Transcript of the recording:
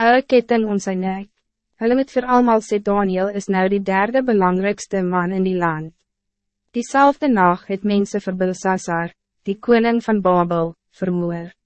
Oude ketting om sy nek. Hulle moet vir almal sê Daniel is nou die derde belangrijkste man in die land. Diezelfde nacht het mensen vir Belsasar, die koning van Babel, vermoord.